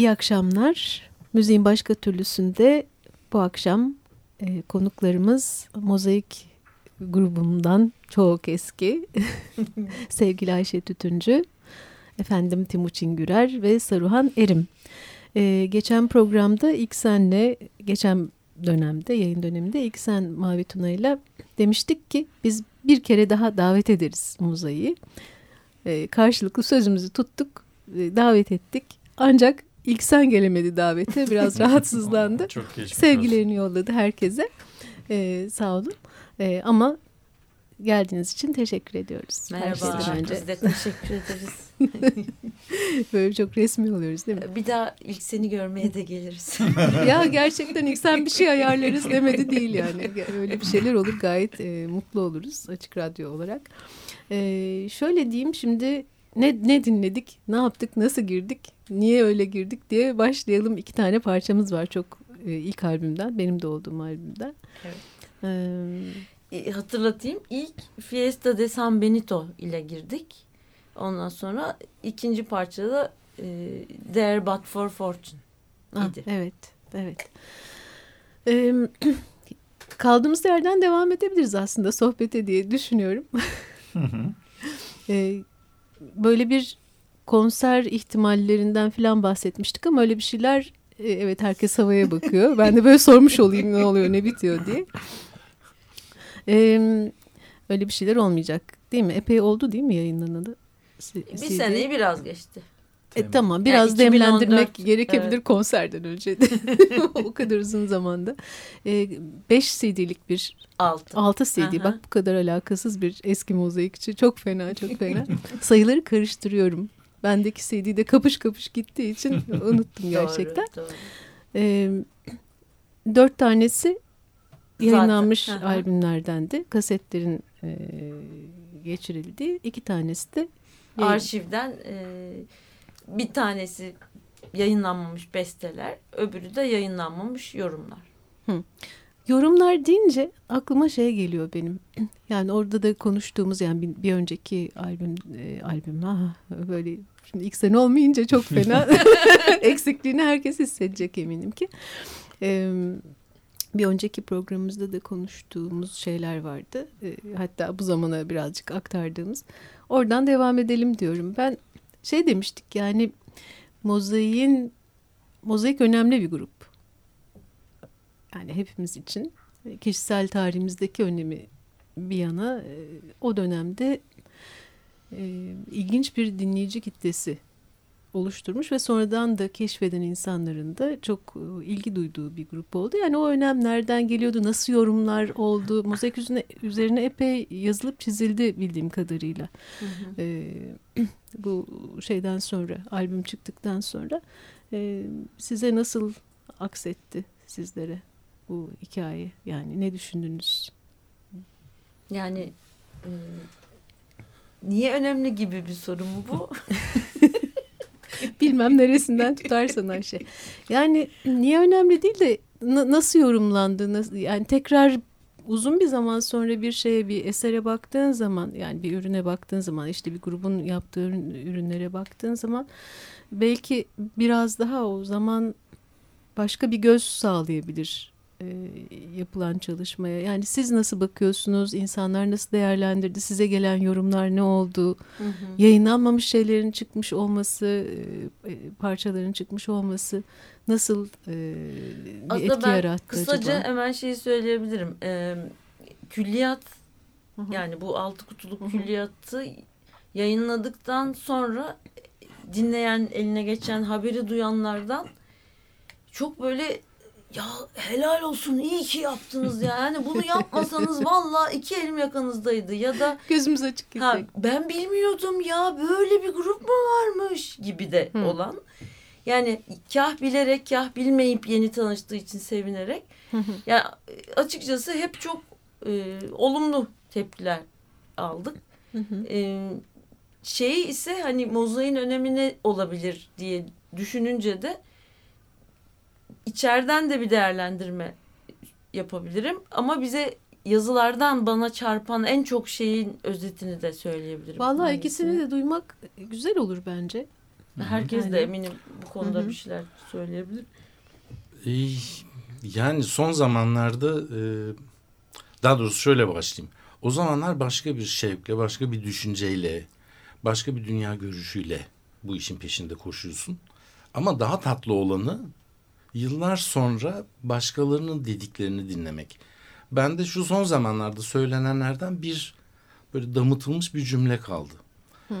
İyi akşamlar. Müziğin başka türlüsünde bu akşam e, konuklarımız Mozaik grubumdan çok eski sevgili Ayşe Tütüncü, efendim Timuçin Gürer ve Saruhan Erim. E, geçen programda ilk senle, geçen dönemde, yayın döneminde ilk sen Mavi Tuna ile demiştik ki biz bir kere daha davet ederiz Mozai'yi. E, karşılıklı sözümüzü tuttuk e, davet ettik. Ancak ilk sen gelemedi davete. Biraz rahatsızlandı. Çok geçmiş Sevgilerini yolladı herkese. Ee, sağ olun. Ee, ama geldiğiniz için teşekkür ediyoruz. Merhaba. Önce. Biz de teşekkür ederiz. Böyle çok resmi oluyoruz değil mi? Bir daha ilk seni görmeye de geliriz. ya gerçekten ilk sen bir şey ayarlarız demedi değil yani. Öyle bir şeyler olur gayet e, mutlu oluruz açık radyo olarak. E, şöyle diyeyim şimdi ne, ne dinledik, ne yaptık, nasıl girdik, niye öyle girdik diye başlayalım. İki tane parçamız var çok e, ilk albümden, benim de olduğum albümden. Evet. E, hatırlatayım ilk Fiesta de San Benito ile girdik. Ondan sonra ikinci parçada e, There But For Fortune ah, idi. Evet, evet. E, kaldığımız yerden devam edebiliriz aslında sohbete diye düşünüyorum. e, böyle bir konser ihtimallerinden falan bahsetmiştik ama öyle bir şeyler e, evet herkes havaya bakıyor. ben de böyle sormuş olayım ne oluyor ne bitiyor diye. E, öyle bir şeyler olmayacak değil mi? Epey oldu değil mi yayınlanalı? Bir seneyi biraz geçti. E, tamam biraz yani demlendirmek 2014, gerekebilir evet. konserden önce o kadar uzun zamanda. 5 e, CD'lik bir 6 6 CD Aha. bak bu kadar alakasız bir eski mozaikçi çok fena çok fena. Sayıları karıştırıyorum. Bendeki CD de kapış kapış gittiği için unuttum gerçekten. doğru, doğru. E, dört tanesi yayınlanmış Zaten. albümlerdendi. Kasetlerin e, geçirildiği. iki tanesi de arşivden e, bir tanesi yayınlanmamış besteler, öbürü de yayınlanmamış yorumlar. Hı. Yorumlar deyince aklıma şey geliyor benim. Yani orada da konuştuğumuz yani bir, bir önceki albüm e, albüm ha böyle şimdi ilk sene olmayınca çok fena eksikliğini herkes hissedecek eminim ki. E, bir önceki programımızda da konuştuğumuz şeyler vardı. E, hatta bu zamana birazcık aktardığımız. Oradan devam edelim diyorum. Ben şey demiştik yani mozaiğin mozaik önemli bir grup. Yani hepimiz için kişisel tarihimizdeki önemi bir yana e, o dönemde e, ilginç bir dinleyici kitlesi oluşturmuş ve sonradan da keşfeden insanların da çok e, ilgi duyduğu bir grup oldu. Yani o önem nereden geliyordu, nasıl yorumlar oldu, mozaik üzerine, üzerine epey yazılıp çizildi bildiğim kadarıyla. Hı hı. Ee, bu şeyden sonra, albüm çıktıktan sonra e, size nasıl aksetti sizlere bu hikaye? Yani ne düşündünüz? Yani e, niye önemli gibi bir soru mu bu? Bilmem neresinden tutarsan Ayşe. Yani niye önemli değil de nasıl yorumlandı? Nasıl, yani tekrar uzun bir zaman sonra bir şeye bir esere baktığın zaman yani bir ürüne baktığın zaman işte bir grubun yaptığı ürünlere baktığın zaman belki biraz daha o zaman başka bir göz sağlayabilir yapılan çalışmaya. Yani siz nasıl bakıyorsunuz? İnsanlar nasıl değerlendirdi? Size gelen yorumlar ne oldu? Hı hı. Yayınlanmamış şeylerin çıkmış olması, e, e parçaların çıkmış olması nasıl e, bir Aslında etki yarattı kısaca acaba? hemen şeyi söyleyebilirim. E, külliyat hı hı. yani bu altı kutuluk hı hı. külliyatı yayınladıktan sonra dinleyen, eline geçen haberi duyanlardan çok böyle ya helal olsun iyi ki yaptınız ya. Yani bunu yapmasanız valla iki elim yakanızdaydı ya da gözümüz açık ha, ben bilmiyordum ya böyle bir grup mu varmış gibi de Hı. olan. Yani kah bilerek kah bilmeyip yeni tanıştığı için sevinerek. Hı hı. Yani açıkçası hep çok e, olumlu tepkiler aldık. Hı hı. E, şeyi ise hani mozaiğin önemi ne olabilir diye düşününce de içeriden de bir değerlendirme yapabilirim. Ama bize yazılardan bana çarpan en çok şeyin özetini de söyleyebilirim. Vallahi hangisini. ikisini de duymak güzel olur bence. Herkes yani. de eminim bu konuda Hı -hı. bir şeyler söyleyebilir. Yani son zamanlarda e, daha doğrusu şöyle başlayayım. O zamanlar başka bir şevkle, başka bir düşünceyle, başka bir dünya görüşüyle bu işin peşinde koşuyorsun. Ama daha tatlı olanı yıllar sonra başkalarının dediklerini dinlemek. Ben de şu son zamanlarda söylenenlerden bir böyle damıtılmış bir cümle kaldı. Hı.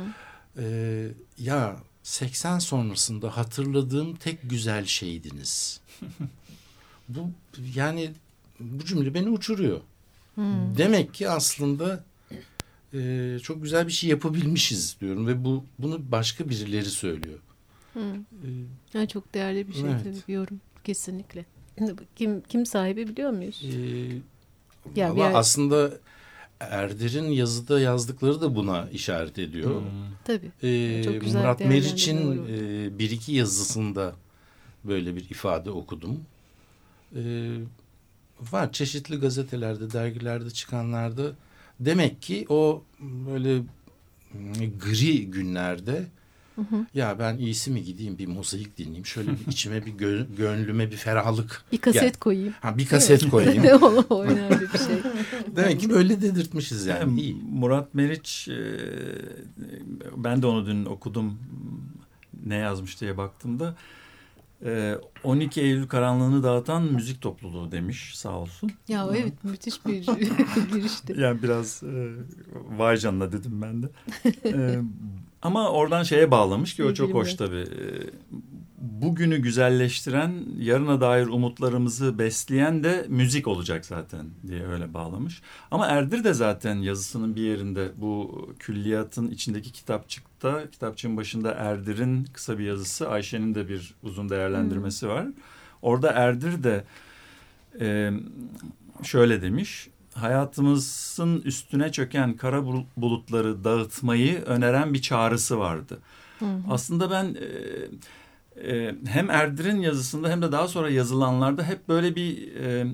Ee, ya 80 sonrasında hatırladığım tek güzel şeydiniz. bu yani bu cümle beni uçuruyor. Hmm. Demek ki aslında e, çok güzel bir şey yapabilmişiz diyorum ve bu bunu başka birileri söylüyor. Hmm. Ee, yani çok değerli bir şey evet. tabii bir yorum kesinlikle. Kim kim sahibi biliyor muyuz? Ee, ya, yer... aslında Erdir'in yazıda yazdıkları da buna işaret ediyor. Hmm. Tabii. Ee, Çok güzel Murat Meriç'in e, bir iki yazısında böyle bir ifade okudum. Ee, var çeşitli gazetelerde, dergilerde çıkanlarda demek ki o böyle gri günlerde Hı hı. Ya ben iyisi mi gideyim bir mozaik dinleyeyim. Şöyle bir içime bir gö gönlüme bir ferahlık. Bir kaset Gel. koyayım. Ha bir kaset koyayım. o önemli bir şey. Demek ki böyle dedirtmişiz yani. İyi. Murat Meriç e, ben de onu dün okudum. Ne yazmış diye baktığımda. 12 Eylül karanlığını dağıtan müzik topluluğu demiş sağ olsun. Ya evet müthiş bir girişti. Yani biraz e, vay canına dedim ben de. e, ama oradan şeye bağlamış ki o çok hoş tabii. Ee, bugünü güzelleştiren, yarına dair umutlarımızı besleyen de müzik olacak zaten diye öyle bağlamış. Ama Erdir de zaten yazısının bir yerinde bu külliyatın içindeki kitapçıkta, kitapçığın başında Erdir'in kısa bir yazısı, Ayşe'nin de bir uzun değerlendirmesi hmm. var. Orada Erdir de e, şöyle demiş hayatımızın üstüne çöken kara bulutları dağıtmayı öneren bir çağrısı vardı. Hı hı. Aslında ben e, e, hem Erdir'in yazısında hem de daha sonra yazılanlarda hep böyle bir e,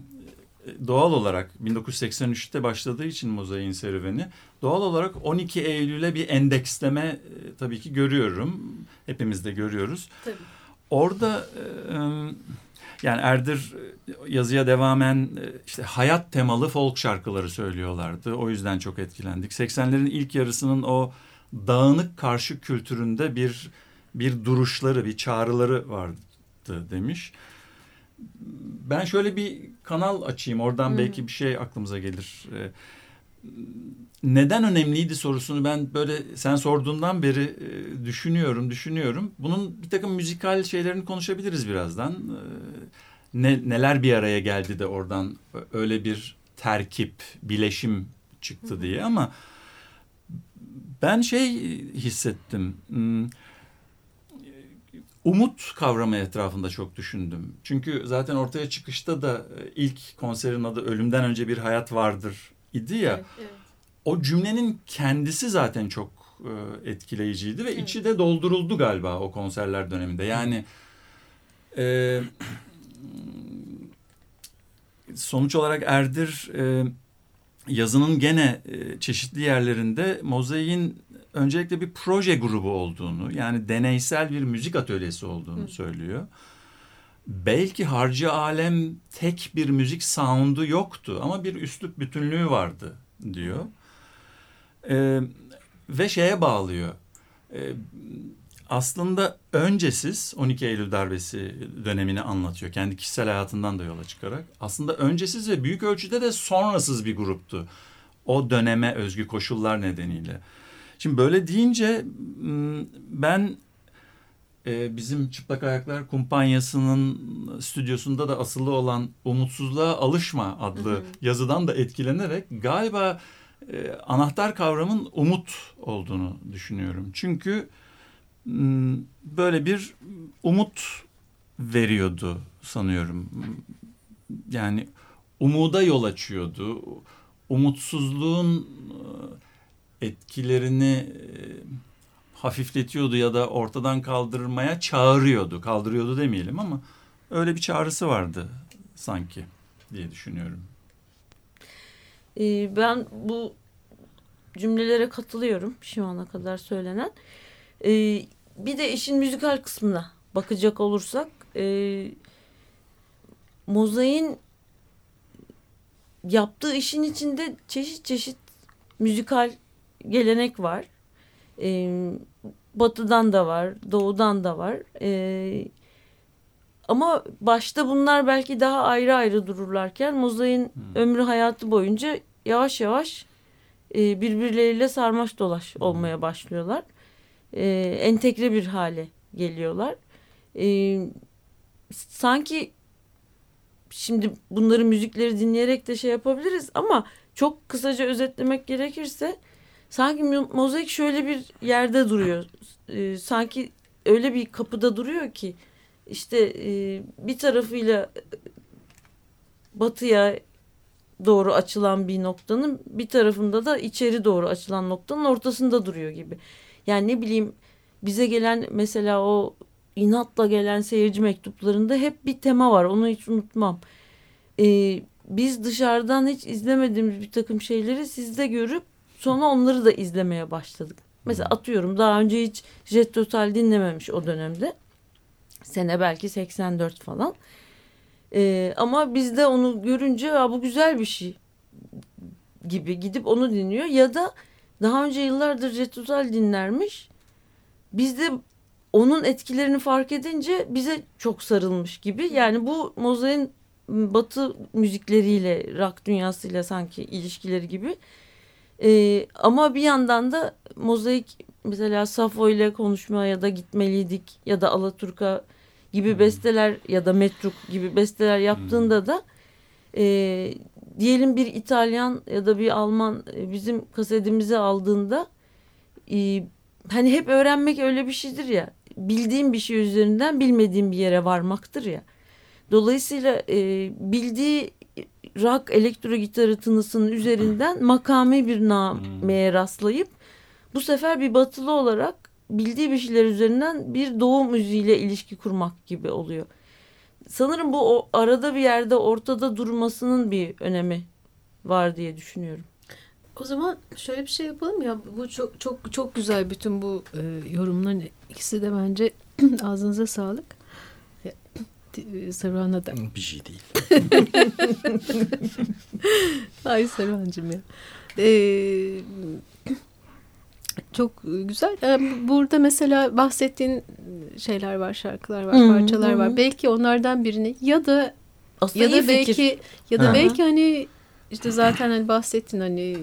doğal olarak 1983'te başladığı için mozaiğin serüveni doğal olarak 12 Eylül'e bir endeksleme e, tabii ki görüyorum. Hepimiz de görüyoruz. Tabii. Orada e, yani Erdir e, yazıya devamen e, işte hayat temalı folk şarkıları söylüyorlardı. O yüzden çok etkilendik. 80'lerin ilk yarısının o dağınık karşı kültüründe bir bir duruşları, bir çağrıları vardı demiş. Ben şöyle bir kanal açayım. Oradan hmm. belki bir şey aklımıza gelir. E, neden önemliydi sorusunu ben böyle sen sorduğundan beri e, düşünüyorum, düşünüyorum. Bunun bir takım müzikal şeylerini konuşabiliriz birazdan. E, ne, neler bir araya geldi de oradan öyle bir terkip, bileşim çıktı diye ama ben şey hissettim. Hmm, umut kavramı etrafında çok düşündüm. Çünkü zaten ortaya çıkışta da ilk konserin adı Ölümden Önce Bir Hayat Vardır idi ya. Evet, evet o cümlenin kendisi zaten çok e, etkileyiciydi ve evet. içi de dolduruldu galiba o konserler döneminde. Yani e, sonuç olarak Erdir e, yazının gene e, çeşitli yerlerinde mozaiğin öncelikle bir proje grubu olduğunu yani deneysel bir müzik atölyesi olduğunu Hı. söylüyor. Belki Harcı Alem tek bir müzik sound'u yoktu ama bir üslup bütünlüğü vardı diyor. Hı. E, ve şeye bağlıyor. E, aslında öncesiz 12 Eylül darbesi dönemini anlatıyor. Kendi kişisel hayatından da yola çıkarak. Aslında öncesiz ve büyük ölçüde de sonrasız bir gruptu. O döneme özgü koşullar nedeniyle. Şimdi böyle deyince ben e, bizim Çıplak Ayaklar Kumpanyası'nın stüdyosunda da asılı olan Umutsuzluğa Alışma adlı hı hı. yazıdan da etkilenerek galiba e, anahtar kavramın umut olduğunu düşünüyorum. Çünkü böyle bir umut veriyordu sanıyorum. Yani umuda yol açıyordu. Umutsuzluğun e, etkilerini e, hafifletiyordu ya da ortadan kaldırmaya çağırıyordu. Kaldırıyordu demeyelim ama öyle bir çağrısı vardı sanki diye düşünüyorum. E, ben bu cümlelere katılıyorum şu ana kadar söylenen. E, bir de işin müzikal kısmına bakacak olursak e, Mozai'nin yaptığı işin içinde çeşit çeşit müzikal gelenek var. E, batıdan da var, doğudan da var. E, ama başta bunlar belki daha ayrı ayrı dururlarken Mozai'nin hmm. ömrü hayatı boyunca yavaş yavaş e, birbirleriyle sarmaş dolaş olmaya başlıyorlar. e, entegre bir hale geliyorlar. E, sanki şimdi bunları müzikleri dinleyerek de şey yapabiliriz ama çok kısaca özetlemek gerekirse sanki mozaik şöyle bir yerde duruyor. E, sanki öyle bir kapıda duruyor ki işte e, bir tarafıyla batıya doğru açılan bir noktanın bir tarafında da içeri doğru açılan noktanın ortasında duruyor gibi. Yani ne bileyim bize gelen mesela o inatla gelen seyirci mektuplarında hep bir tema var. Onu hiç unutmam. Ee, biz dışarıdan hiç izlemediğimiz bir takım şeyleri sizde görüp sonra onları da izlemeye başladık. Mesela atıyorum daha önce hiç Jet Total dinlememiş o dönemde. Sene belki 84 falan. Ee, ama bizde onu görünce bu güzel bir şey gibi gidip onu dinliyor. Ya da daha önce yıllardır Jet Total dinlermiş. Bizde onun etkilerini fark edince bize çok sarılmış gibi. Yani bu Mozart'ın batı müzikleriyle, rock dünyasıyla sanki ilişkileri gibi. Ee, ama bir yandan da mozaik mesela Safo ile konuşma ya da gitmeliydik ya da Alaturka gibi hmm. besteler ya da Metruk gibi besteler yaptığında hmm. da e, diyelim bir İtalyan ya da bir Alman e, bizim kasetimizi aldığında e, hani hep öğrenmek öyle bir şeydir ya bildiğim bir şey üzerinden bilmediğim bir yere varmaktır ya. Dolayısıyla e, bildiği rock elektro gitarı tınısının üzerinden makami bir nameye rastlayıp bu sefer bir batılı olarak bildiği bir şeyler üzerinden bir doğu müziğiyle ilişki kurmak gibi oluyor. Sanırım bu o, arada bir yerde ortada durmasının bir önemi var diye düşünüyorum. O zaman şöyle bir şey yapalım ya bu çok çok çok güzel bütün bu e, yorumların ikisi de bence ağzınıza sağlık. E, Saruhan'a da. Bir şey değil. Ay Saruhan'cığım ya. Ee, çok güzel. Ee, burada mesela bahsettiğin şeyler var, şarkılar var, hmm, parçalar hmm. var. Belki onlardan birini ya da Aslında ya da belki fikir. ya da ha. belki hani işte zaten hani bahsettin hani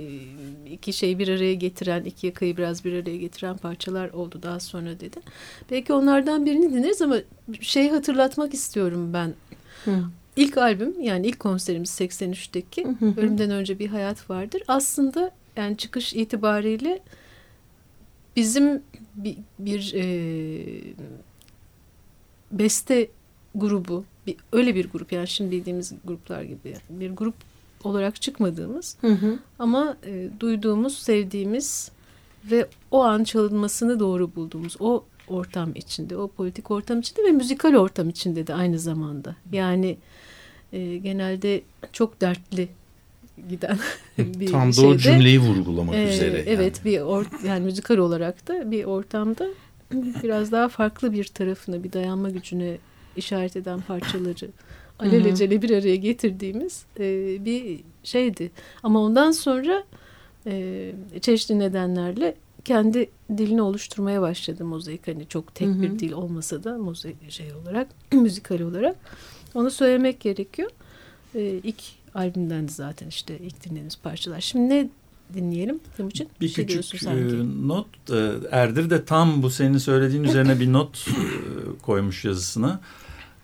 iki şeyi bir araya getiren, iki yakayı biraz bir araya getiren parçalar oldu daha sonra dedin. Belki onlardan birini dinleriz ama şey hatırlatmak istiyorum ben. Hı. İlk albüm yani ilk konserimiz 83'teki Ölümden Önce Bir Hayat Vardır. Aslında yani çıkış itibariyle bizim bir, bir e, beste grubu bir, öyle bir grup yani şimdi bildiğimiz gruplar gibi bir grup olarak çıkmadığımız hı hı. ama e, duyduğumuz, sevdiğimiz ve o an çalınmasını doğru bulduğumuz o ortam içinde, o politik ortam içinde ve müzikal ortam içinde de aynı zamanda. Yani e, genelde çok dertli giden bir Tam da o cümleyi vurgulamak e, üzere. Yani. Evet, bir or, yani müzikal olarak da bir ortamda biraz daha farklı bir tarafına, bir dayanma gücüne işaret eden parçaları alelacele bir araya getirdiğimiz e, bir şeydi. Ama ondan sonra e, çeşitli nedenlerle kendi dilini oluşturmaya başladı mozaik. Hani çok tek hı hı. bir dil olmasa da mozaik şey olarak, müzikal olarak. Onu söylemek gerekiyor. E, ilk albümden de zaten işte ilk dinlediğimiz parçalar. Şimdi ne dinleyelim Timuçin? Bir şey küçük e, not. E, Erdir de tam bu senin söylediğin üzerine bir not e, koymuş yazısına.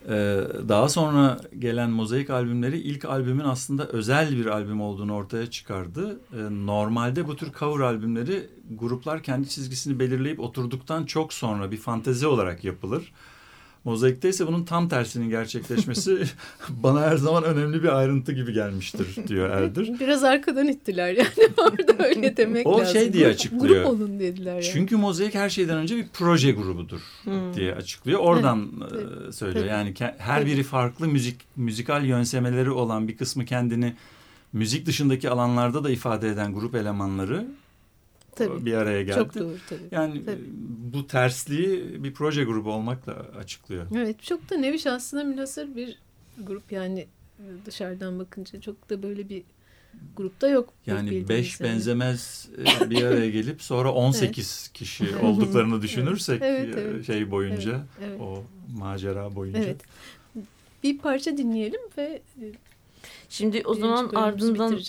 Ee, daha sonra gelen mozaik albümleri ilk albümün aslında özel bir albüm olduğunu ortaya çıkardı. Ee, normalde bu tür cover albümleri gruplar kendi çizgisini belirleyip oturduktan çok sonra bir fantezi olarak yapılır. Mozaikte ise bunun tam tersinin gerçekleşmesi bana her zaman önemli bir ayrıntı gibi gelmiştir diyor Erdir. Biraz arkadan ittiler yani orada öyle demek o lazım. O şey diye açıklıyor. Grup olun dediler yani. Çünkü Mozaik her şeyden önce bir proje grubudur hmm. diye açıklıyor. Oradan evet, söylüyor. Tabii. Yani her biri farklı müzik müzikal yönsemeleri olan bir kısmı kendini müzik dışındaki alanlarda da ifade eden grup elemanları tabii. bir araya geldi. Çok doğru tabii. Yani tabii. bu tersliği bir proje grubu olmakla açıklıyor. Evet çok da nevi aslında münhasır bir grup yani dışarıdan bakınca çok da böyle bir grupta yok. Yani beş yani. benzemez e, bir araya gelip sonra 18 evet. kişi olduklarını düşünürsek evet, e, evet, şey boyunca evet, evet. o macera boyunca. Evet. Bir parça dinleyelim ve e, Şimdi o zaman ardından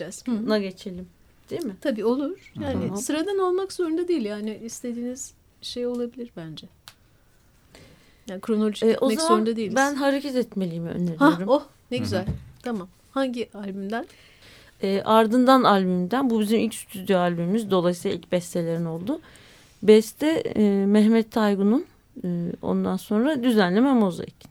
na geçelim. Değil mi? Tabii olur. Yani Hı-hı. sıradan olmak zorunda değil. Yani istediğiniz şey olabilir bence. Yani kronolojik E, o gitmek zorunda değiliz. ben hareket etmeliyimi öneriyorum. Ha, oh ne güzel. Tamam. Hangi albümden? E, ardından albümden bu bizim ilk stüdyo albümümüz dolayısıyla ilk bestelerin oldu. Beste e, Mehmet Taygun'un e, ondan sonra düzenleme mozaik.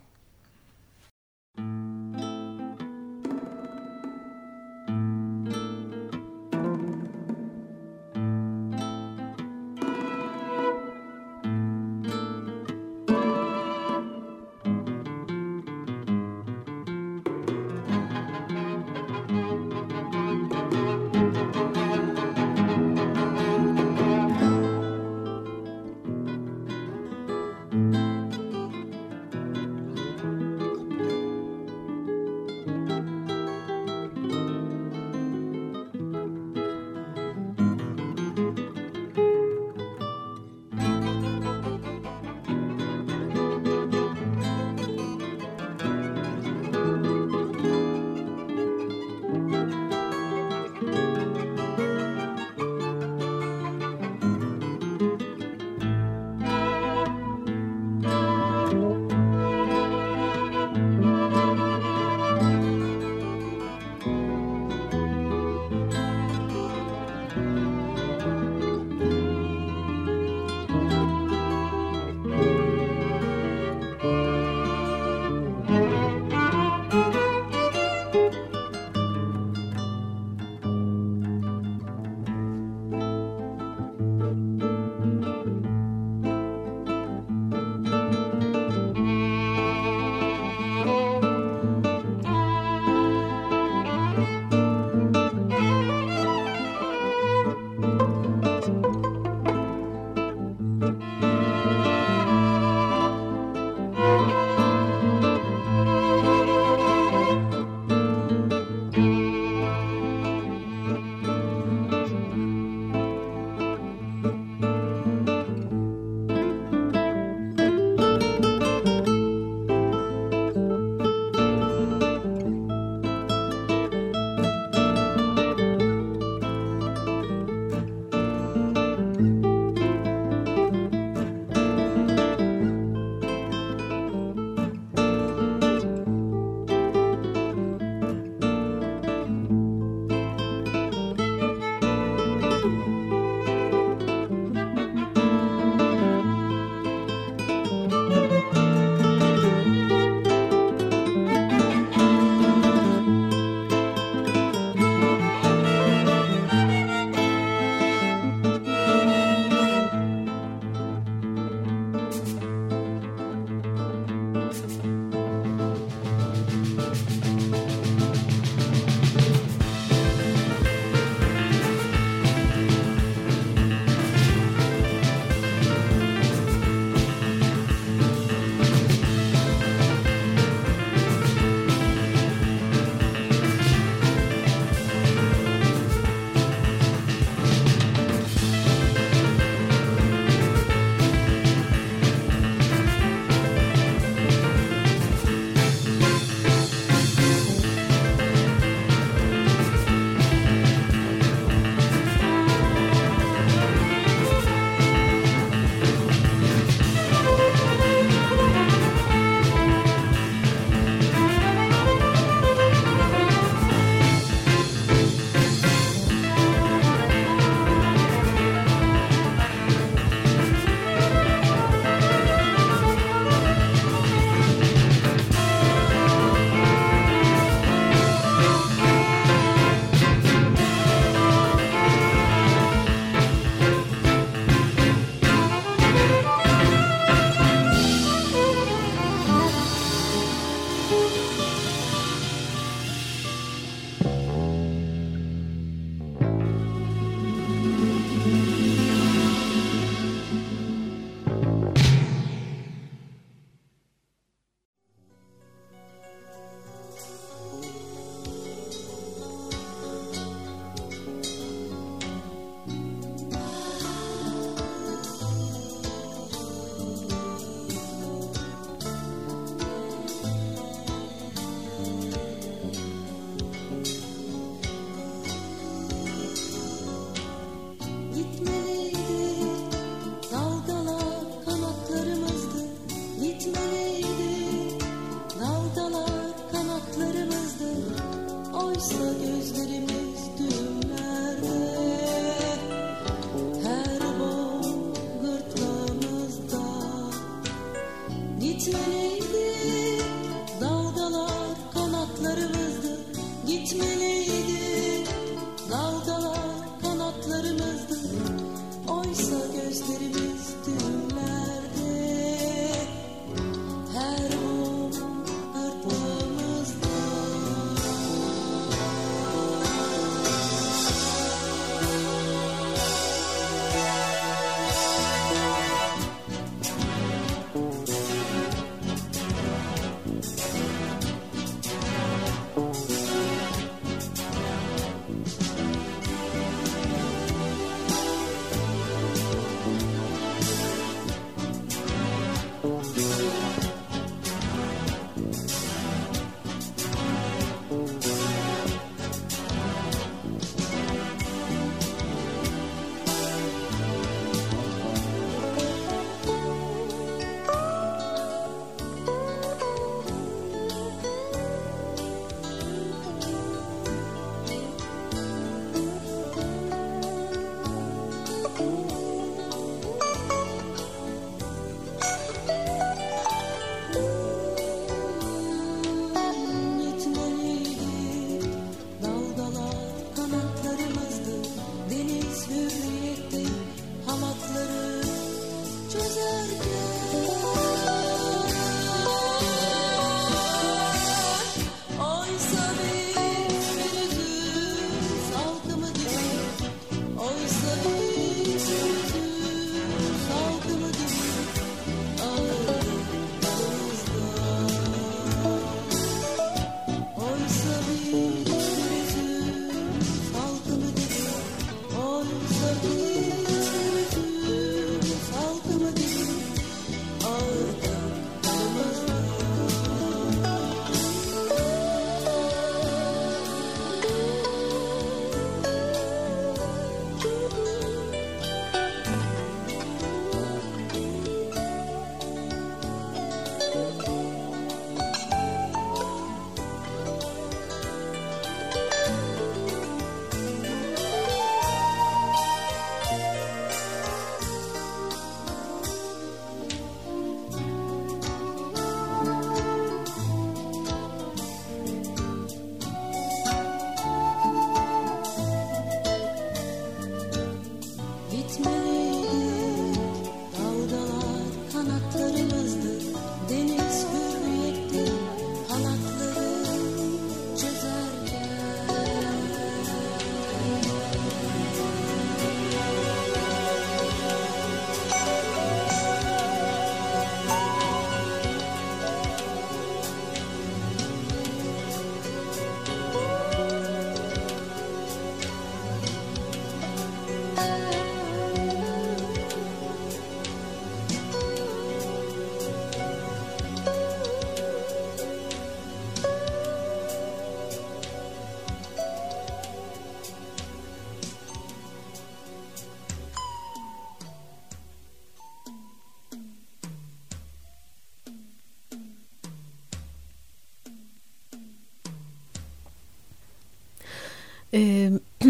E,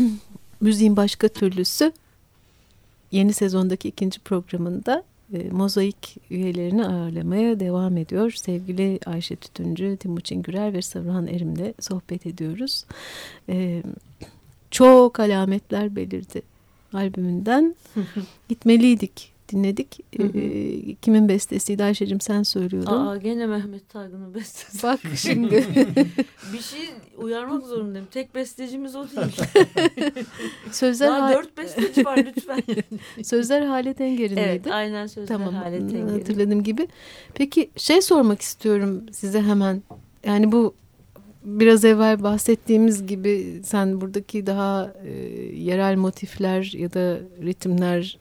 müziğin başka türlüsü yeni sezondaki ikinci programında e, mozaik üyelerini ağırlamaya devam ediyor. Sevgili Ayşe Tütüncü, Timuçin Gürel ve Saruhan Erim'le sohbet ediyoruz. E, çok alametler belirdi albümünden. Gitmeliydik dinledik. Hı hı. E, kimin bestesiydi Ayşe'cim sen söylüyordun. Aa gene Mehmet Targın'ın bestesi. Bak şimdi. bir şey uyarmak zorundayım. Tek bestecimiz o değil. Sözler Daha dört besteci var lütfen. Sözler Halet Enger'in Evet aynen Sözler tamam, Halet Enger'in. Hatırladığım gibi. Peki şey sormak istiyorum size hemen. Yani bu biraz evvel bahsettiğimiz gibi sen buradaki daha e, yerel motifler ya da ritimler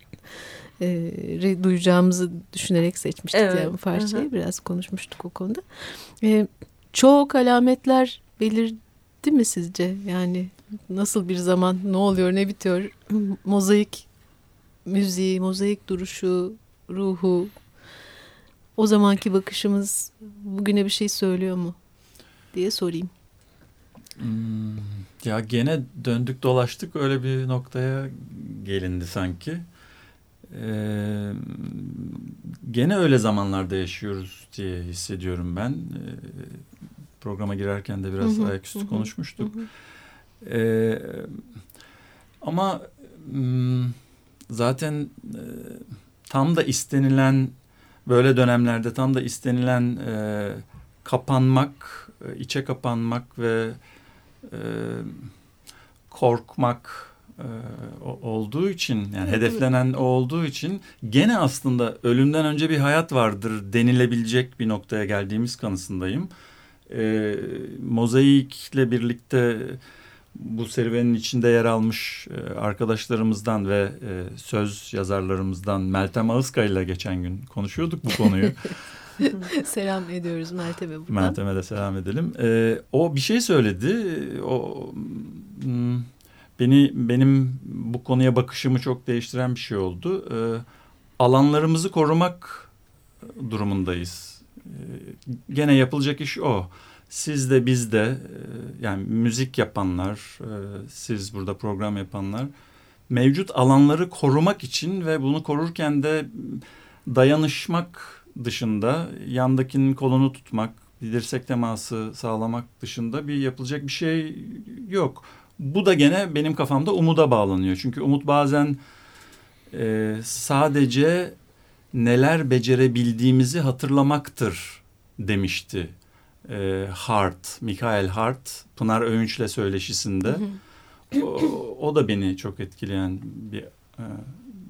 e, duyacağımızı düşünerek seçmiştik evet. yani bu parçayı. Hı hı. Biraz konuşmuştuk o konuda. E, çok alametler belirdi mi sizce? Yani nasıl bir zaman, ne oluyor, ne bitiyor? Mozaik müziği, mozaik duruşu, ruhu, o zamanki bakışımız bugüne bir şey söylüyor mu diye sorayım. Hmm, ya gene döndük dolaştık öyle bir noktaya gelindi sanki. Ee, gene öyle zamanlarda yaşıyoruz diye hissediyorum ben. Ee, programa girerken de biraz Hı hı, ayaküstü hı konuşmuştuk. Hı hı. Ee, ama zaten e, tam da istenilen böyle dönemlerde tam da istenilen e, kapanmak, içe kapanmak ve e, korkmak olduğu için yani Evet, hedeflenen o olduğu için gene aslında ölümden önce bir hayat vardır denilebilecek bir noktaya geldiğimiz kanısındayım. E, mozaikle birlikte bu serüvenin içinde yer almış e, arkadaşlarımızdan ve e, söz yazarlarımızdan Meltem Ağızkaya ile geçen gün konuşuyorduk bu konuyu. Selam ediyoruz Meltem'e buradan. Meltem'e de selam edelim. E, o bir şey söyledi. O hmm, beni benim bu konuya bakışımı çok değiştiren bir şey oldu. E, alanlarımızı korumak durumundayız. E, gene yapılacak iş o. Siz de biz de e, yani müzik yapanlar, e, siz burada program yapanlar mevcut alanları korumak için ve bunu korurken de dayanışmak dışında yandakinin kolunu tutmak, bir dirsek teması sağlamak dışında bir yapılacak bir şey yok. Bu da gene benim kafamda umuda bağlanıyor. Çünkü umut bazen e, sadece neler becerebildiğimizi hatırlamaktır demişti e, Hart, Mikael Hart, Pınar Öğünç'le söyleşisinde. o, o da beni çok etkileyen bir e,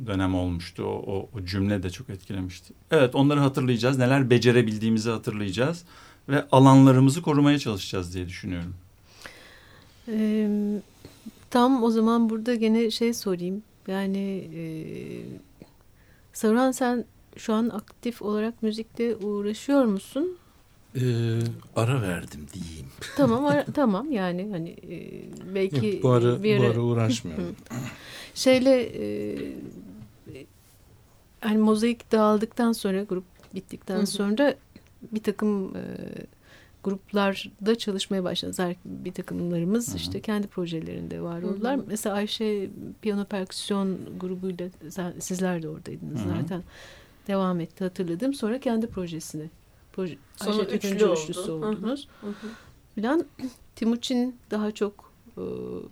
dönem olmuştu. O, o, o cümle de çok etkilemişti. Evet onları hatırlayacağız. Neler becerebildiğimizi hatırlayacağız. Ve alanlarımızı korumaya çalışacağız diye düşünüyorum. Ee, tam o zaman burada gene şey sorayım. Yani e, Saruhan sen şu an aktif olarak müzikle uğraşıyor musun? Ee, ara verdim diyeyim. Tamam ara- tamam yani hani e, belki Yok, bu ara, bir bu ara- uğraşmıyorum. şeyle e, hani mozaik dağıldıktan sonra grup bittikten sonra bir takım e, gruplarda çalışmaya başladınız. Her- Bir takımlarımız Hı hı. işte kendi projelerinde var Hı hı. oldular. Mesela Ayşe piyano perküsyon grubuyla sen- sizler de oradaydınız Hı hı. zaten. Devam etti hatırladım. Sonra kendi projesini. Proje, Sonra Ayşe üçlü oldu. üçlüsü Hı hı. oldunuz. Hı hı. Filan Timuçin daha çok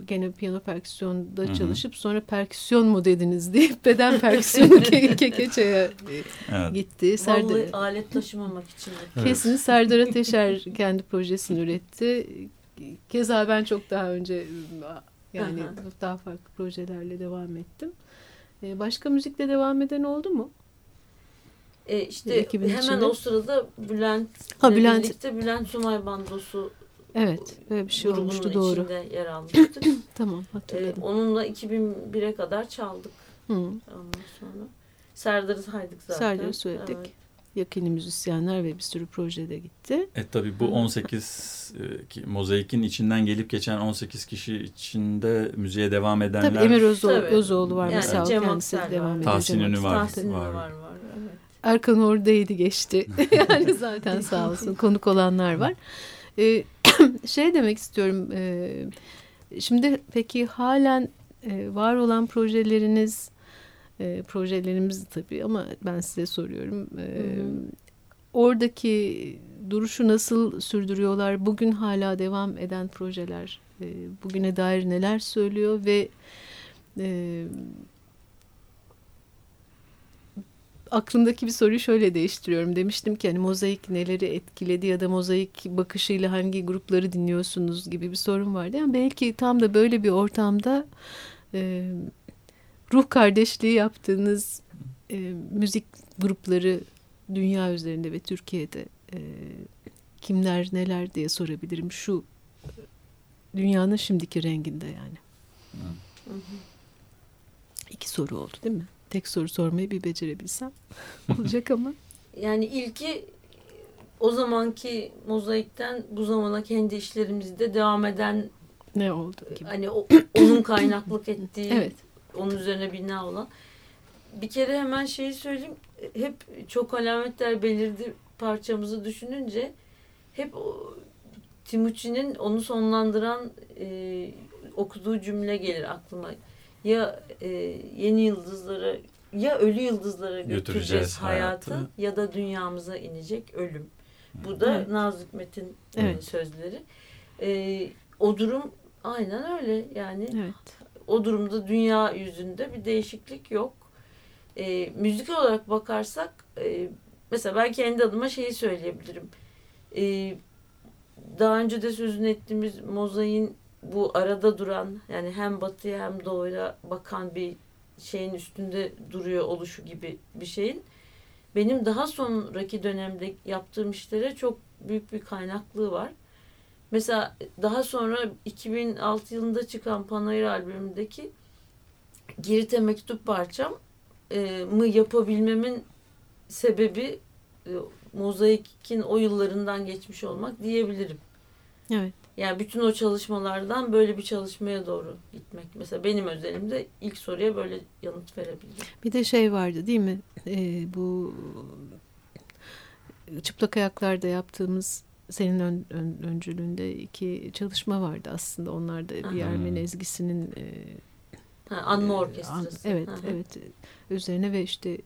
gene piyano perküsyonda Hı hı. çalışıp sonra perküsyon mu dediniz deyip beden perküsyonu ke- kekeçeye e, Evet. gitti. Serdar, Vallahi alet taşımamak için. Evet. kesin Serdar Ateşer kendi projesini üretti. Keza ben çok daha önce e, yani Hı hı. daha farklı projelerle devam ettim. E, Başka müzikle devam eden oldu mu? E işte hemen içinde. o sırada Bülent Ha, Bülent. birlikte Bülent Sunay Bandosu Evet, böyle bir şey olmuştu doğru. içinde yer almıştık. Tamam e, hatırladım. onunla 2001'e kadar çaldık Hı. ondan sonra. Serdar'ı saydık zaten. Serdar'ı söyledik. Evet. Yakini müzisyenler ve bir sürü projede gitti. E tabii bu 18 e, ki, mozaikin içinden gelip geçen 18 kişi içinde müziğe devam edenler Tabii Emir Özoğlu, Tabii. Özoğlu var Yani mesela Cem kendisi Aksel devam var. ediyor. Tahsin Ünlü var. Tahsin var. var var. Evet. Erkan oradaydı geçti. yani zaten sağ olsun konuk olanlar var. Ee, şey demek istiyorum. e, şimdi peki halen e, var olan projeleriniz e, projelerimiz tabii ama ben size soruyorum. E, Hı hı. Oradaki duruşu nasıl sürdürüyorlar? Bugün hala devam eden projeler e, bugüne dair neler söylüyor ve e, aklımdaki bir soruyu şöyle değiştiriyorum. Demiştim ki hani mozaik neleri etkiledi ya da mozaik bakışıyla hangi grupları dinliyorsunuz gibi bir sorun vardı. Yani belki tam da böyle bir ortamda e, ruh kardeşliği yaptığınız e, müzik grupları dünya üzerinde ve Türkiye'de e, kimler neler diye sorabilirim. Şu dünyanın şimdiki renginde yani. Hı hı. İki soru oldu değil mi? Tek soru sormayı bir becerebilsem olacak ama. Yani ilki o zamanki mozaikten bu zamana kendi işlerimizde devam eden Ne oldu gibi. hani o, onun kaynaklık ettiği Evet. onun üzerine bina olan. Bir kere hemen şeyi söyleyeyim. Hep çok alametler belirdi parçamızı düşününce hep o Timuçin'in onu sonlandıran e, okuduğu cümle gelir aklıma. Ya e, yeni yıldızlara ya ölü yıldızlara götüreceğiz, Götüreceğiz hayatı, hayatı. ya da dünyamıza inecek ölüm. Bu da Evet. Nazım Hikmet'in e, Evet. sözleri. E, o durum aynen öyle yani Evet. o durumda dünya yüzünde bir değişiklik yok. E, müzik olarak bakarsak e, mesela ben kendi adıma şeyi söyleyebilirim. E, daha önce de sözünü ettiğimiz mozaiğin bu arada duran yani hem batıya hem doğuya bakan bir şeyin üstünde duruyor oluşu gibi bir şeyin benim daha sonraki dönemde yaptığım işlere çok büyük bir kaynaklığı var. Mesela daha sonra 2006 yılında çıkan Panayır albümündeki Girit'e mektup parçam e, mı yapabilmemin sebebi e, mozaikin o yıllarından geçmiş olmak diyebilirim. Evet. Yani bütün o çalışmalardan böyle bir çalışmaya doğru gitmek. Mesela benim özelimde ilk soruya böyle yanıt verebilirim. Bir de şey vardı değil mi? Ee, bu çıplak ayaklarda yaptığımız senin ön, ön- öncülüğünde iki çalışma vardı aslında. Onlar da bir Aha. Ermeni ezgisinin e, Ha, anma e, orkestrası. an- evet, hı. evet. Üzerine ve işte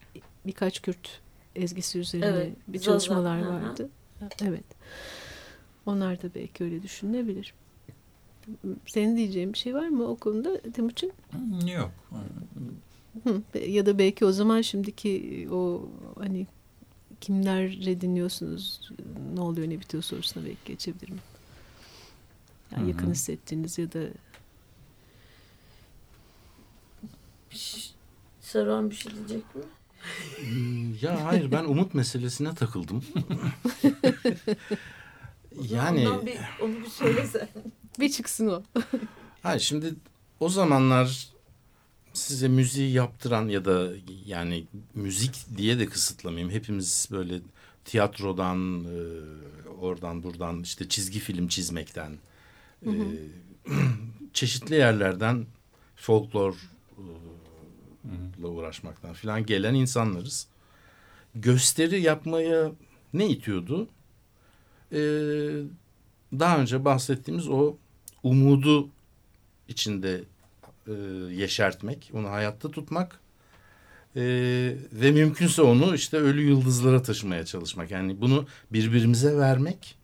birkaç Kürt ezgisi üzerine Evet, bir Zaza, çalışmalar hı hı. vardı. Evet. Onlar da belki öyle düşünülebilir. Senin diyeceğin bir şey var mı o konuda Timuçin? Yok. Hı, ya da belki o zaman şimdiki o hani kimlerle dinliyorsunuz ne oluyor ne bitiyor sorusuna belki geçebilirim. Yani Hı hı. yakın hissettiğiniz ya da Saruhan bir şey diyecek mi? Ya hayır ben umut meselesine takıldım. yani Ondan bir, onu bir söylesen. bir çıksın o. hayır şimdi o zamanlar size müziği yaptıran ya da yani müzik diye de kısıtlamayayım. Hepimiz böyle tiyatrodan e, oradan buradan işte çizgi film çizmekten e, çeşitli yerlerden folklor e, uğraşmaktan filan gelen insanlarız. Gösteri yapmaya ne itiyordu? Ee, daha önce bahsettiğimiz o umudu içinde e, yeşertmek, onu hayatta tutmak e, ve mümkünse onu işte ölü yıldızlara taşımaya çalışmak. Yani bunu birbirimize vermek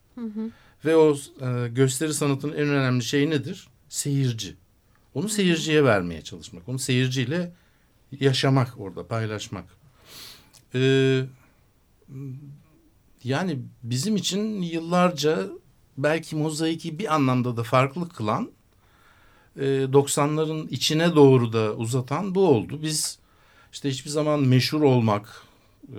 ve o e, gösteri sanatının en önemli şeyi nedir? Seyirci. Onu seyirciye vermeye çalışmak. Onu seyirciyle yaşamak orada, paylaşmak. Ee, yani bizim için yıllarca belki mozaiki bir anlamda da farklı kılan e, 90'ların içine doğru da uzatan bu oldu. Biz işte hiçbir zaman meşhur olmak, e,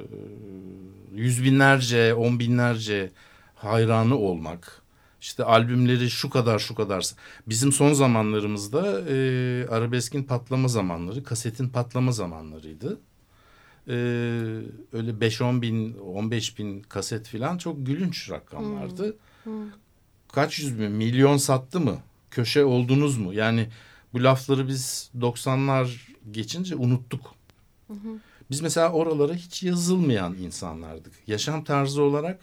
yüz binlerce, on binlerce hayranı olmak, işte albümleri şu kadar şu kadar. Bizim son zamanlarımızda e, arabeskin patlama zamanları, kasetin patlama zamanlarıydı. E, öyle 5-10 bin, 15 bin kaset falan çok gülünç rakamlardı. Kaç yüz bin, milyon sattı mı? Köşe oldunuz mu? Yani bu lafları biz 90'lar geçince unuttuk. Biz mesela oralara hiç yazılmayan insanlardık. Yaşam tarzı olarak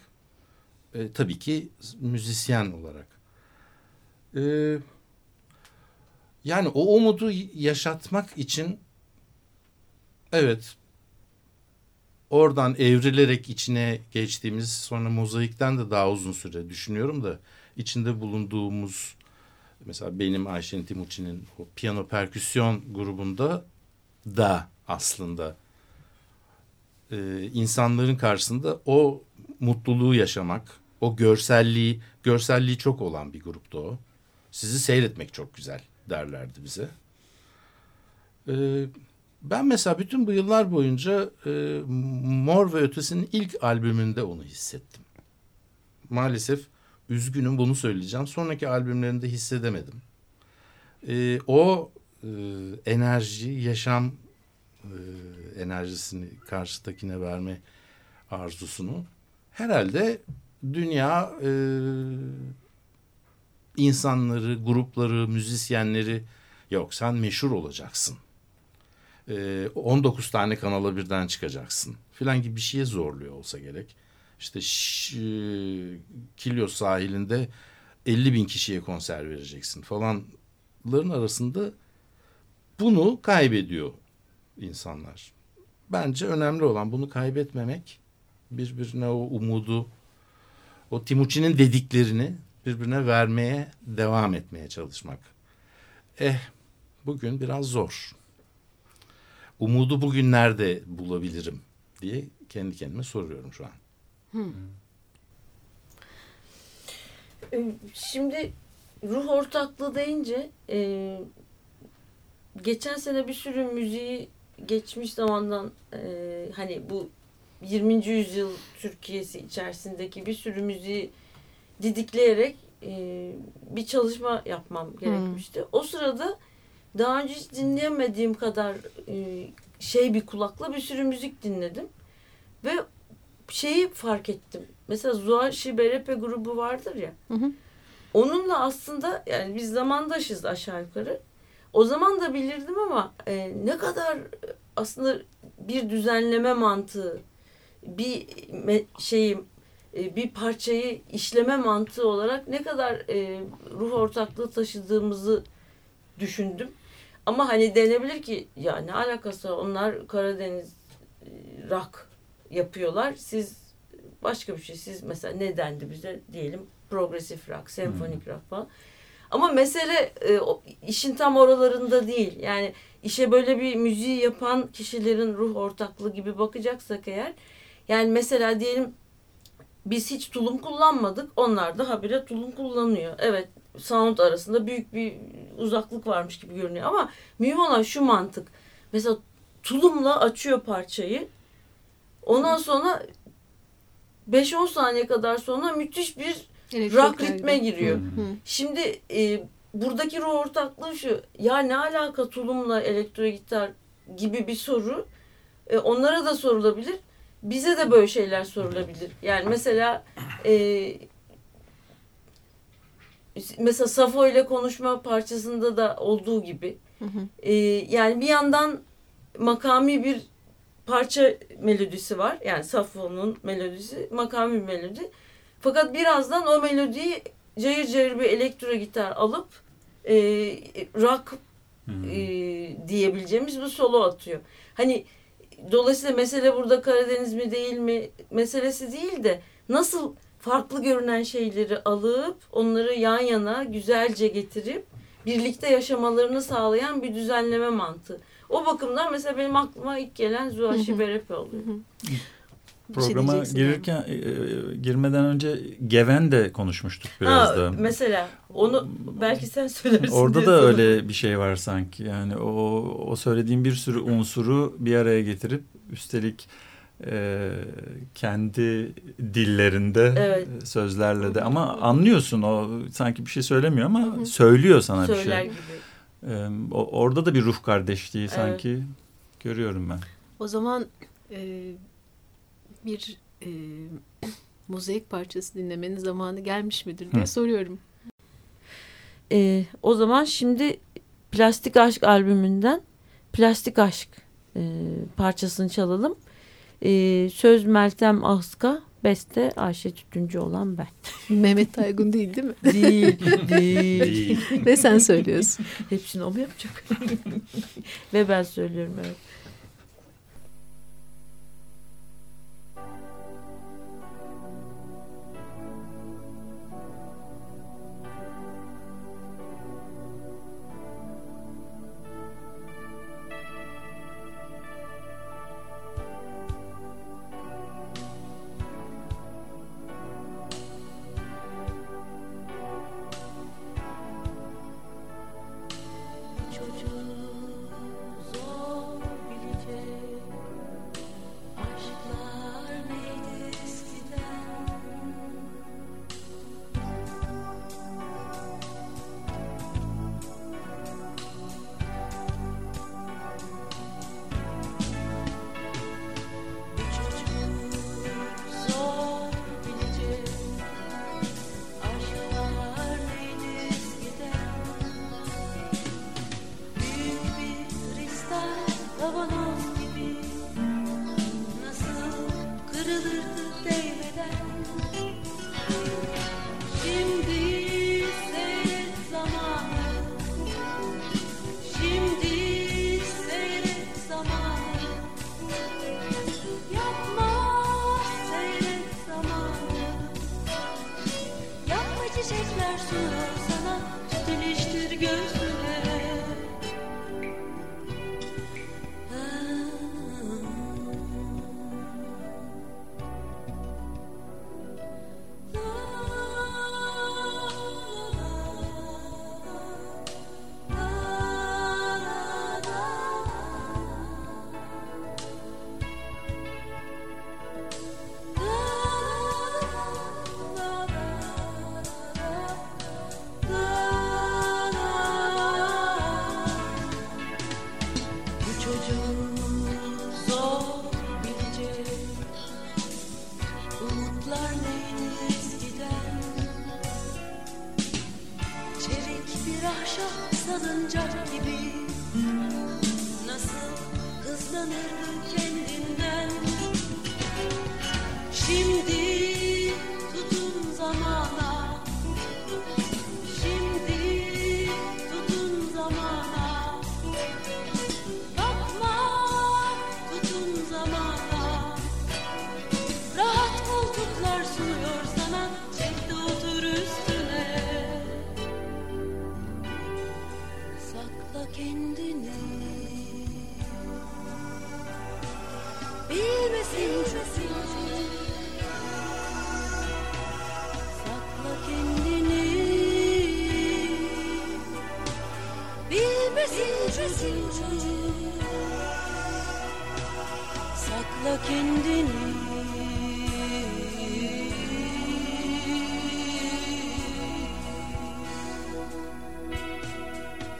e, tabii ki müzisyen olarak. E, yani o umudu yaşatmak için evet oradan evrilerek içine geçtiğimiz sonra mozaikten de daha uzun süre düşünüyorum da içinde bulunduğumuz mesela benim Ayşen Timuçin'in o piyano perküsyon grubunda da aslında e, insanların karşısında o mutluluğu yaşamak, o görselliği, görselliği çok olan bir gruptu o. Sizi seyretmek çok güzel derlerdi bize. E, ben mesela bütün bu yıllar boyunca e, Mor ve Ötesi'nin ilk albümünde onu hissettim. Maalesef üzgünüm bunu söyleyeceğim. Sonraki albümlerinde hissedemedim. E, o e, enerji, yaşam e, enerjisini karşıdakine verme arzusunu herhalde dünya e, insanları, grupları, müzisyenleri yok sen meşhur olacaksın. E, 19 tane kanala birden çıkacaksın filan gibi bir şeye zorluyor olsa gerek. İşte Ş- Kilyos sahilinde 50 bin kişiye konser vereceksin falanların arasında bunu kaybediyor insanlar. Bence önemli olan bunu kaybetmemek, birbirine o umudu, o Timuçin'in dediklerini birbirine vermeye devam etmeye çalışmak. Eh bugün biraz zor. Umudu bugün nerede bulabilirim diye kendi kendime soruyorum şu an. Hmm. Şimdi ruh ortaklığı deyince e, geçen sene bir sürü müziği geçmiş zamandan e, hani bu 20. yüzyıl Türkiye'si içerisindeki bir sürü müziği didikleyerek e, bir çalışma yapmam gerekmişti. Hmm. O sırada daha önce hiç dinleyemediğim kadar e, şey bir kulakla bir sürü müzik dinledim. Ve şeyi fark ettim. Mesela Zuhal Şiberepe grubu vardır ya. Hı hı. Onunla aslında yani biz zamandaşız aşağı yukarı. O zaman da bilirdim ama e, ne kadar aslında bir düzenleme mantığı, bir şeyi, e, bir parçayı işleme mantığı olarak ne kadar e, ruh ortaklığı taşıdığımızı düşündüm. Ama hani denebilir ki ya ne alakası onlar Karadeniz e, rock yapıyorlar. Siz başka bir şey. Siz mesela ne dendi bize diyelim progresif rock, senfonik hmm. rock falan. Ama mesele e, işin tam oralarında değil. Yani işe böyle bir müziği yapan kişilerin ruh ortaklığı gibi bakacaksak eğer yani mesela diyelim biz hiç tulum kullanmadık. Onlar da habire tulum kullanıyor. Evet sound arasında büyük bir uzaklık varmış gibi görünüyor ama mühim olan şu mantık. Mesela tulumla açıyor parçayı. Ondan sonra 5-10 saniye kadar sonra müthiş bir rock ritme giriyor. Hı hı. Şimdi e, buradaki ruh ortaklığı şu. Ya ne alaka tulumla elektro gitar gibi bir soru. E, onlara da sorulabilir. Bize de böyle şeyler sorulabilir. Yani mesela e, mesela Safo ile konuşma parçasında da olduğu gibi. Hı hı. E, yani bir yandan makami bir parça melodisi var. Yani Safo'nun melodisi makami bir melodi. Fakat birazdan o melodiyi cayır cayır bir elektro gitar alıp e, rock hmm. e, diyebileceğimiz bir solo atıyor. Hani dolayısıyla mesele burada Karadeniz mi değil mi meselesi değil de nasıl farklı görünen şeyleri alıp onları yan yana güzelce getirip birlikte yaşamalarını sağlayan bir düzenleme mantığı. O bakımdan mesela benim aklıma ilk gelen Zuhaşi Berepe oluyor. Programa şey girirken e, e, girmeden önce Geven de konuşmuştuk biraz ha, da. Mesela onu belki sen söylersin. Orada da öyle bir şey var sanki. Yani o o söylediğim bir sürü unsuru bir araya getirip üstelik e, kendi dillerinde evet. sözlerle de ama anlıyorsun o sanki bir şey söylemiyor ama Hı -hı. söylüyor sana Söyler bir şey. Gibi. E, o, orada da bir ruh kardeşliği evet. sanki görüyorum ben. O zaman e, bir e, mozaik parçası dinlemenin zamanı gelmiş midir diye Hı. soruyorum. E, o zaman şimdi Plastik Aşk albümünden Plastik Aşk e, parçasını çalalım. E, söz Meltem Aska, beste Ayşe Tütüncü olan ben. Mehmet Taygun değil değil mi? değil, değil. Ve sen söylüyorsun. Hepsini o mu yapacak? Ve ben söylüyorum evet. to Sakla kendini.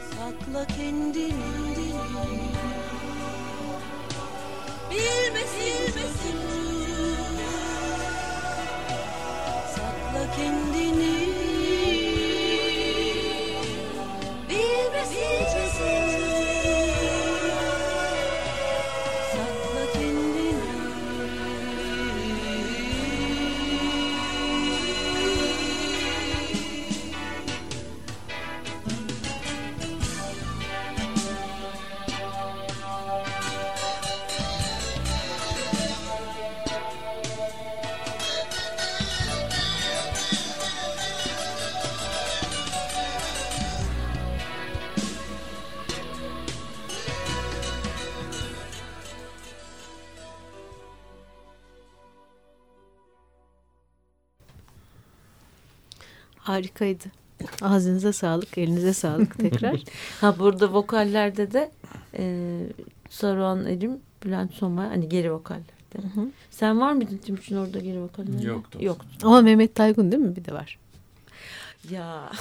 Sakla kendini. Bilmesin. Çocuğum Harikaydı. Ağzınıza sağlık, elinize sağlık tekrar. Ha burada vokallerde de e, Saruhan Erim, Bülent Somay hani geri vokallerde. Hı hı. Sen var mıydın Timuçin orada geri vokallerde? Yoktu. Yoktu. Ama Mehmet Taygun değil mi? Bir de var. Ya.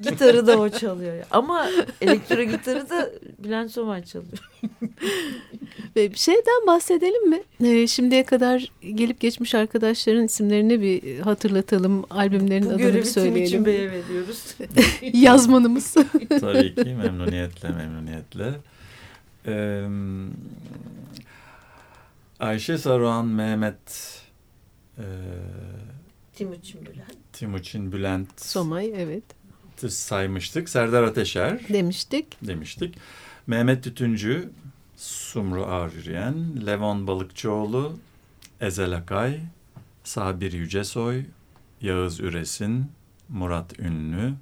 gitarı da o çalıyor. ya. Ama elektro gitarı da Bülent Somay çalıyor. Ve bir şeyden bahsedelim mi? Ee, şimdiye kadar gelip geçmiş arkadaşların isimlerini bir hatırlatalım. Albümlerin Bu adını bir görevi Timuçin söyleyelim. Bey'e veriyoruz. Yazmanımız. Tabii ki memnuniyetle memnuniyetle. Ee, Ayşe Saruhan, Mehmet, e, Timuçin Bülent. Timuçin, Bülent Somay evet saymıştık. Serdar Ateşer demiştik. demiştik. Mehmet Tütüncü, Sumru Ağrıyen, Levon Balıkçıoğlu, Ezel Akay, Sabir Yücesoy, Yağız Üresin, Murat Ünlü,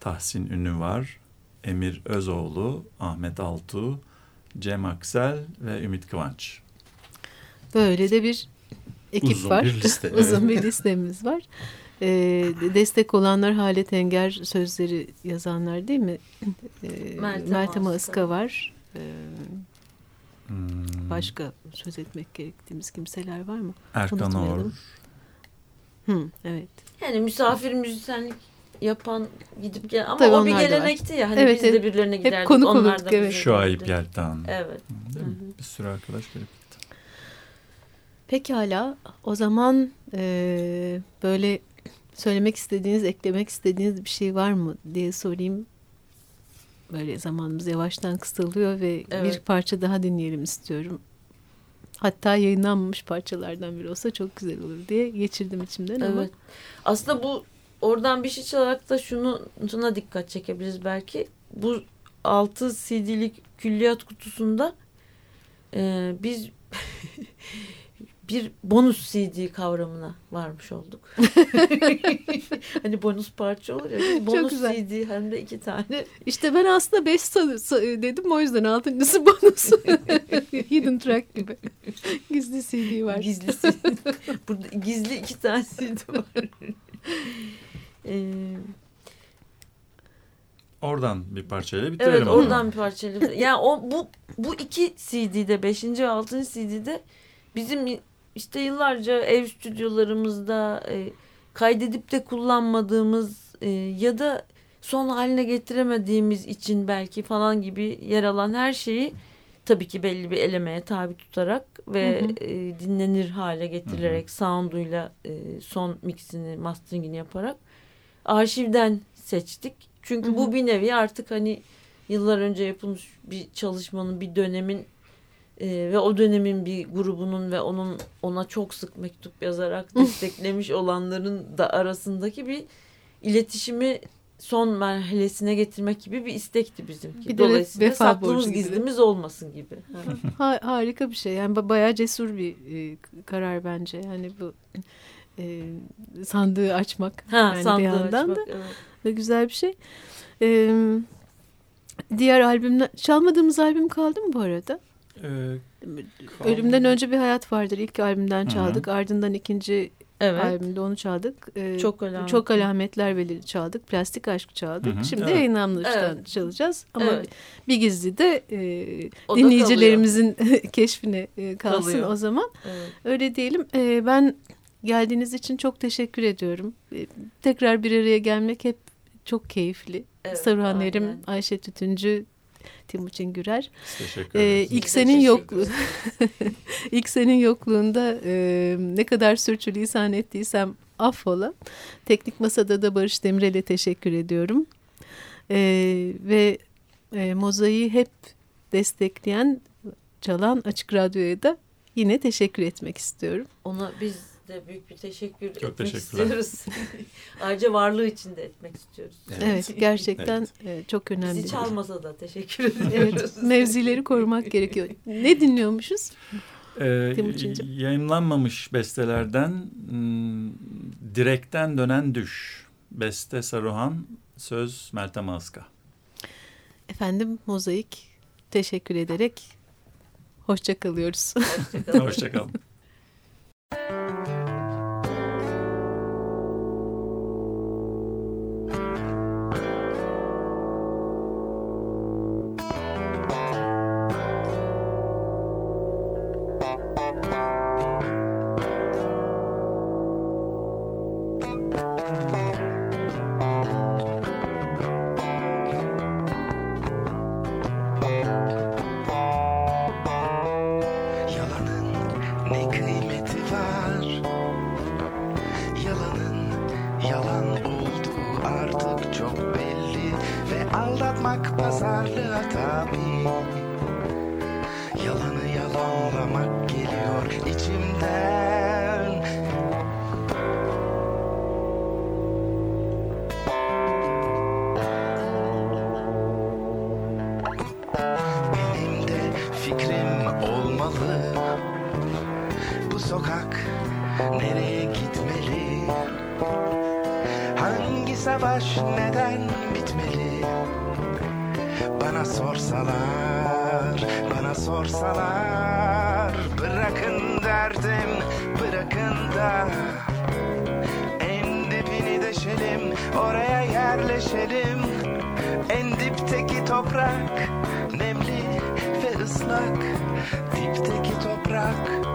Tahsin Ünlüvar, Emir Özoğlu, Ahmet Altuğ, Cem Aksel ve Ümit Kıvanç. Böyle de bir ekip Uzun var. bir liste. Uzun bir listemiz var. Ee, destek olanlar Halet Enger sözleri yazanlar değil mi? Ee, Meltem Meltem Aska. Var. Ee, Hmm, başka söz etmek gerektiğimiz kimseler var mı? Erkan unutmayalım. Hı, evet. Yani misafir müzisyenlik yapan gidip gel ama Tabii o bir var. gelenekti ya. Hani Evet, biz de birilerine Hep giderdik. konuk onlar olurduk, evet. Şuayip gelirdi. Yeltan. Evet. Değil mi? Hı hı. Bir sürü arkadaş gelip. Pekala o zaman e, böyle söylemek istediğiniz, eklemek istediğiniz bir şey var mı diye sorayım. Böyle zamanımız yavaştan kısalıyor ve Evet. bir parça daha dinleyelim istiyorum. Hatta yayınlanmamış parçalardan biri olsa çok güzel olur diye geçirdim içimden ama Evet. Aslında bu oradan bir şey çalarak da şuna dikkat çekebiliriz belki. Bu 6 CD'lik külliyat kutusunda e, biz bir bonus CD kavramına varmış olduk. hani bonus parça olur ya. biz Bonus güzel. CD hem de iki tane. işte ben aslında 5 dedim o yüzden altıncısı bonus. Hidden track gibi. Gizli CD var. Gizli CD. Burada gizli iki tane CD var. Ee, Oradan bir parçayla bitirelim. Evet oradan bir parçayla. Yani o bu bu iki CD'de 5. ve 6. CD'de bizim işte yıllarca ev stüdyolarımızda e, kaydedip de kullanmadığımız e, ya da son haline getiremediğimiz için belki falan gibi yer alan her şeyi tabii ki belli bir elemeye tabi tutarak ve Hı hı. e, dinlenir hale getirilerek sounduyla e, son mixini, masteringini yaparak arşivden seçtik. Çünkü Hı hı. bu bir nevi artık hani yıllar önce yapılmış bir çalışmanın, bir dönemin e, ve o dönemin bir grubunun ve onun ona çok sık mektup yazarak desteklemiş olanların da arasındaki bir iletişimi son merhalesine getirmek gibi bir istekti bizimki. Bir Dolayısıyla vefa saklımız gizlimiz olmasın gibi. Ha- harika bir şey. Yani ba- bayağı cesur bir e, karar bence. Yani bu e, sandığı açmak Ha, yani bir sandığı yandan açmak, da evet. ve güzel bir şey. E, diğer albümler çalmadığımız albüm kaldı mı bu arada? Ee, Ölümden önce bir hayat vardır. İlk albümden Hı hı. çaldık. Ardından ikinci Evet. albümde onu çaldık. E, Çok alametli. çok alametler belirli çaldık. Plastik aşk çaldık. Hı hı, Şimdi evet. yayınlanmıştan Evet. çalacağız. Ama Evet. bir gizli de e, dinleyicilerimizin keşfine e, kalsın Kalıyor. o zaman. Evet. Öyle diyelim. E, ben geldiğiniz için çok teşekkür ediyorum. E, tekrar bir araya gelmek hep çok keyifli. Evet, Saruhan Erim. Ayşe Tütüncü, Timuçin Gürer. Teşekkür Ee, ederiz. ilk senin yokluğu ilk senin yokluğunda e, ne kadar sürçülisan ettiysem affola. Teknik masada da Barış Demirel'e teşekkür ediyorum. E, ve e, mozaiği hep destekleyen çalan Açık Radyo'ya da yine teşekkür etmek istiyorum. Ona biz de büyük bir teşekkür Çok etmek istiyoruz. Ayrıca varlığı için de etmek istiyoruz. Evet, gerçekten e, çok önemli. Bizi çalmasa da teşekkür ediyoruz. Evet, mevzileri korumak gerekiyor. Ne dinliyormuşuz? Ee, yayınlanmamış bestelerden hmm, Direkten Dönen Düş. Beste Saruhan, söz Meltem Aska. Efendim Mozaik teşekkür ederek hoşça kalıyoruz. Hoşçakalın. Hoşçakalın. Yalanın olmalı Bu sokak nereye gitmeli? Hangi savaş neden bitmeli? Bana sorsalar Bana sorsalar. Bırakın derdim Bırakın da. En dibini deşelim Oraya yerleşelim. En dipteki toprak Nemli ve ıslak Dipteki toprak Nemli